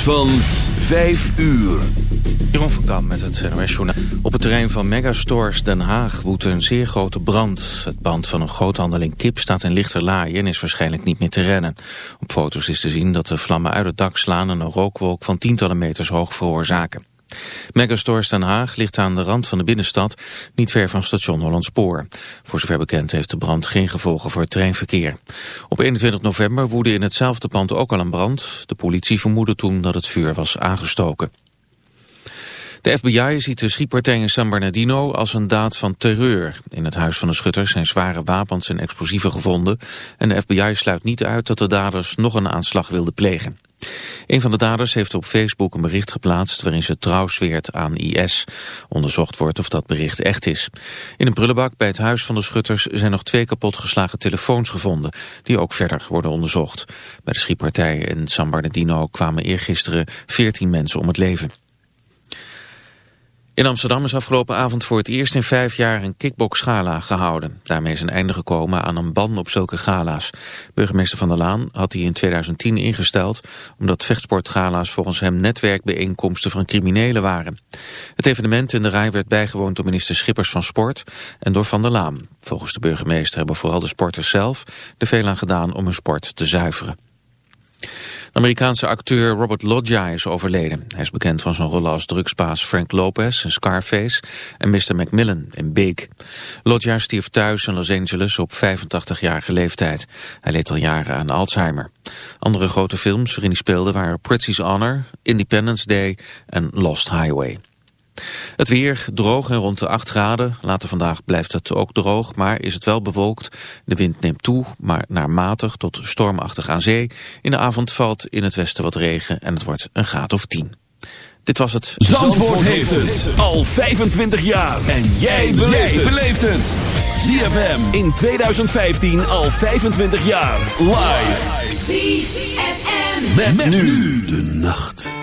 van 5 uur. Jeroen van met het NOS Journaal. Op het terrein van Megastores Den Haag woedt een zeer grote brand. Het band van een groothandeling kip staat in lichte laaien en is waarschijnlijk niet meer te rennen. Op foto's is te zien dat de vlammen uit het dak slaan en een rookwolk van tientallen meters hoog veroorzaken. Megastores Den Haag ligt aan de rand van de binnenstad, niet ver van station Hollandspoor. Voor zover bekend heeft de brand geen gevolgen voor het treinverkeer. Op 21 november woedde in hetzelfde pand ook al een brand. De politie vermoedde toen dat het vuur was aangestoken. De FBI ziet de schietpartij in San Bernardino als een daad van terreur. In het huis van de schutters zijn zware wapens en explosieven gevonden... en de FBI sluit niet uit dat de daders nog een aanslag wilden plegen. Een van de daders heeft op Facebook een bericht geplaatst waarin ze trouw zweert aan IS. Onderzocht wordt of dat bericht echt is. In een prullenbak bij het huis van de schutters zijn nog twee kapotgeslagen telefoons gevonden, die ook verder worden onderzocht. Bij de schietpartij in San Bernardino kwamen eergisteren 14 mensen om het leven. In Amsterdam is afgelopen avond voor het eerst in vijf jaar een kickbox-gala gehouden. Daarmee is een einde gekomen aan een ban op zulke gala's. Burgemeester Van der Laan had die in 2010 ingesteld... omdat vechtsportgala's volgens hem netwerkbijeenkomsten van criminelen waren. Het evenement in de rij werd bijgewoond door minister Schippers van Sport en door Van der Laan. Volgens de burgemeester hebben vooral de sporters zelf er veel aan gedaan om hun sport te zuiveren. De Amerikaanse acteur Robert Loggia is overleden. Hij is bekend van zijn rollen als drugspaas Frank Lopez in Scarface en Mr. Macmillan in Big. Loggia stierf thuis in Los Angeles op 85-jarige leeftijd. Hij leed al jaren aan Alzheimer. Andere grote films waarin hij speelde waren Pretty's Honor, Independence Day en Lost Highway. Het weer droog en rond de 8 graden. Later vandaag blijft het ook droog, maar is het wel bewolkt. De wind neemt toe, maar naar matig tot stormachtig aan zee. In de avond valt in het westen wat regen en het wordt een graad of 10. Dit was het. Zandvoort, Zandvoort heeft het al 25 jaar. En jij beleeft het. ZFM in 2015 al 25 jaar. Live. ZFM. Met, met nu de nacht.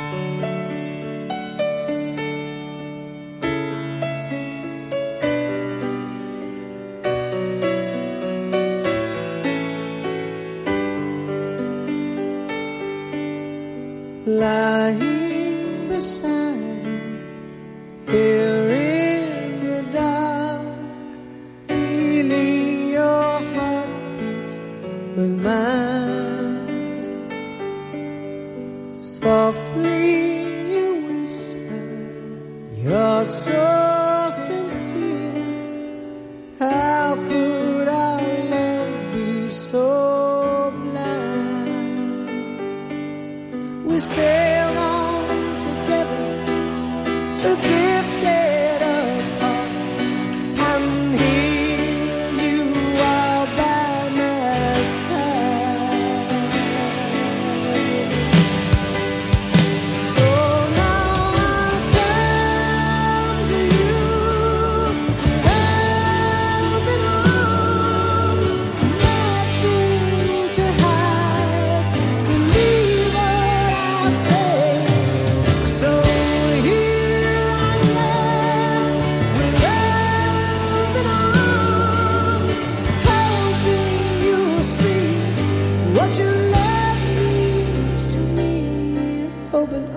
open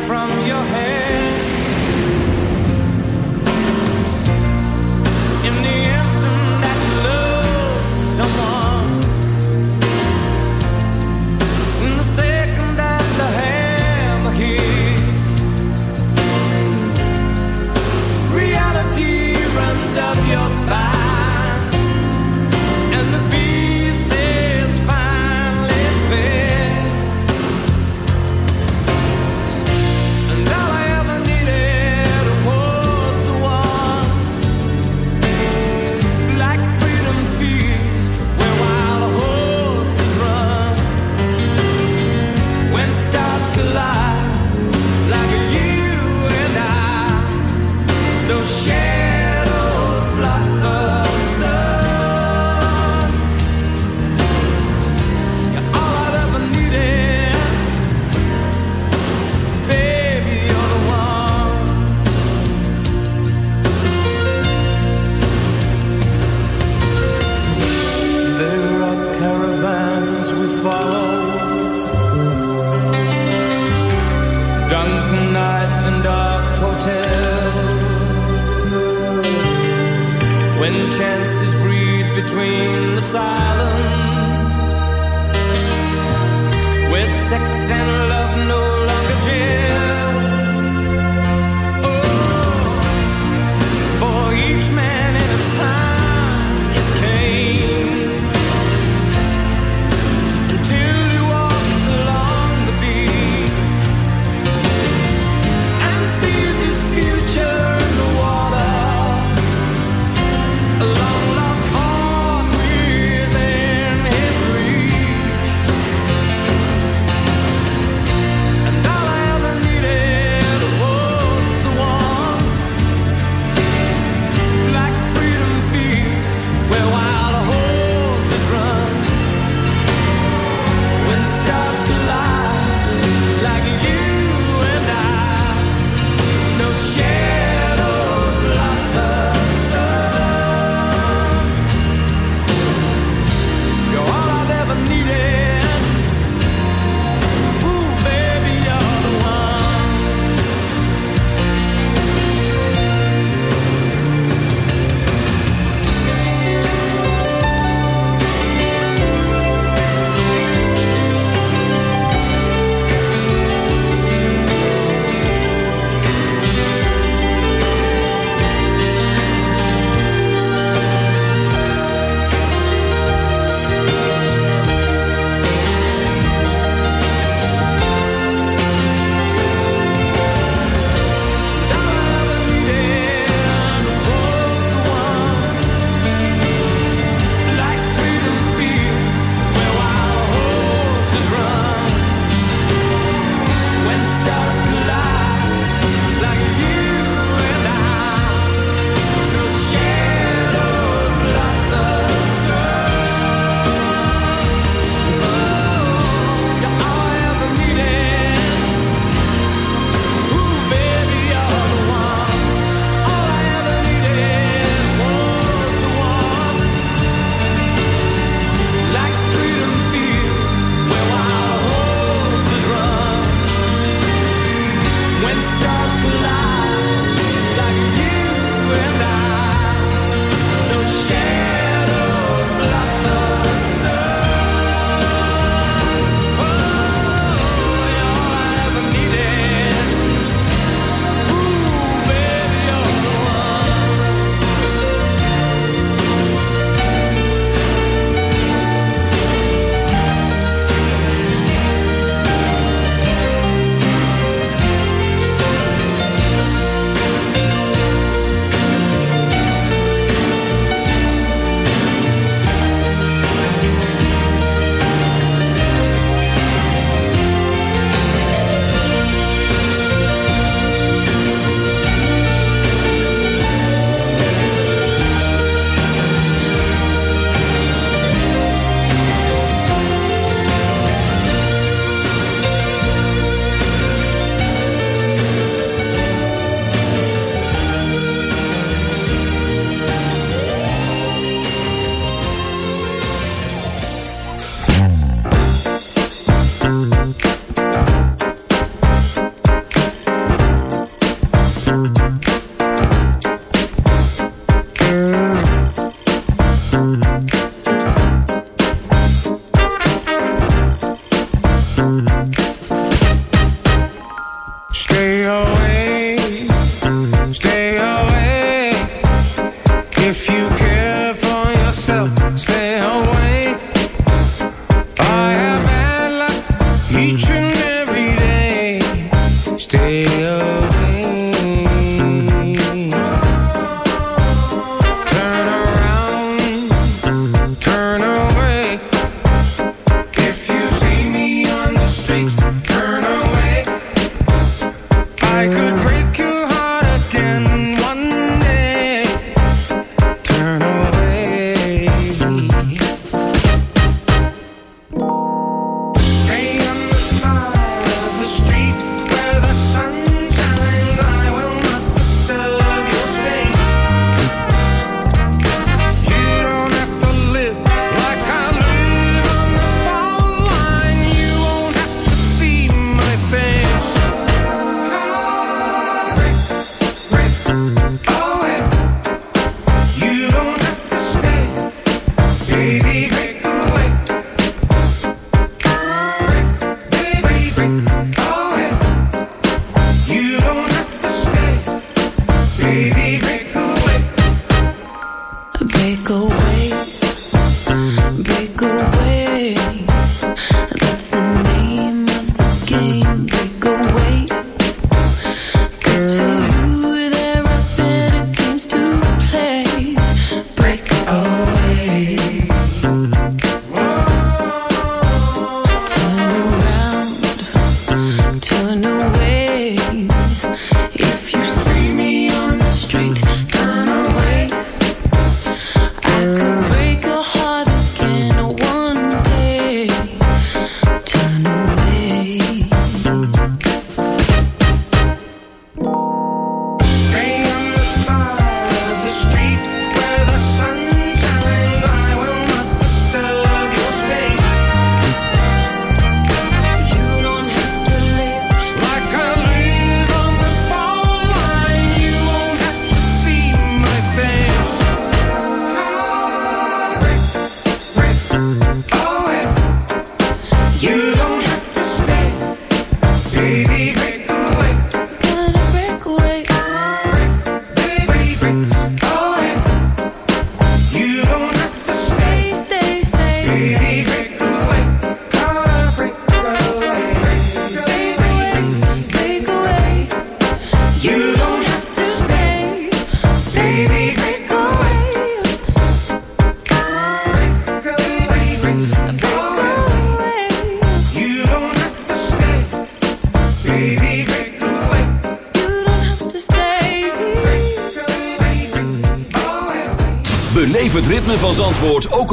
From your hands silence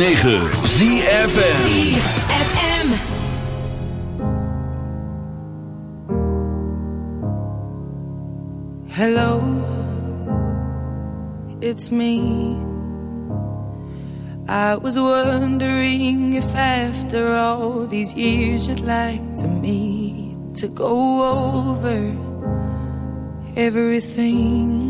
106.9 ZFM Hello, it's me. I was wondering if after all these years you'd like to meet to go over everything.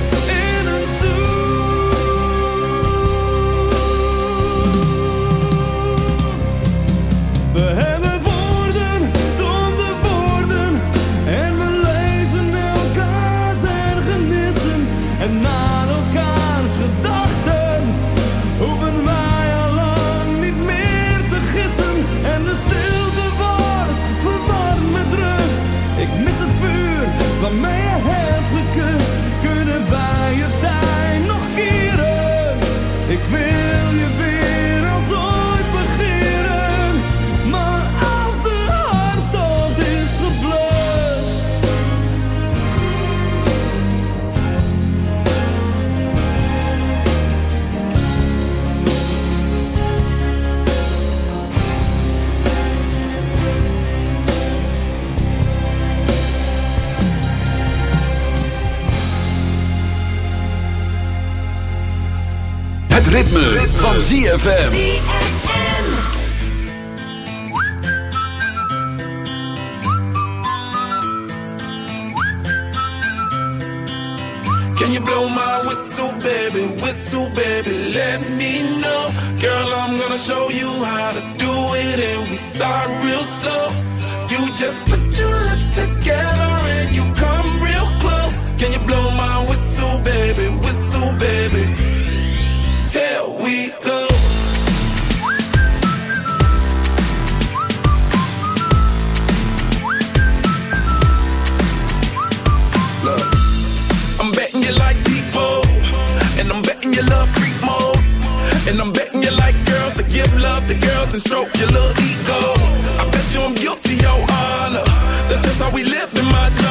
ritme, ritme. van ZFM. Can you blow my whistle, baby, whistle, baby, let me know. Girl, I'm gonna show you how to do it and we start real slow. You just put your lips together. and stroke your little ego. I bet you I'm guilty, your honor. That's just how we live in my job.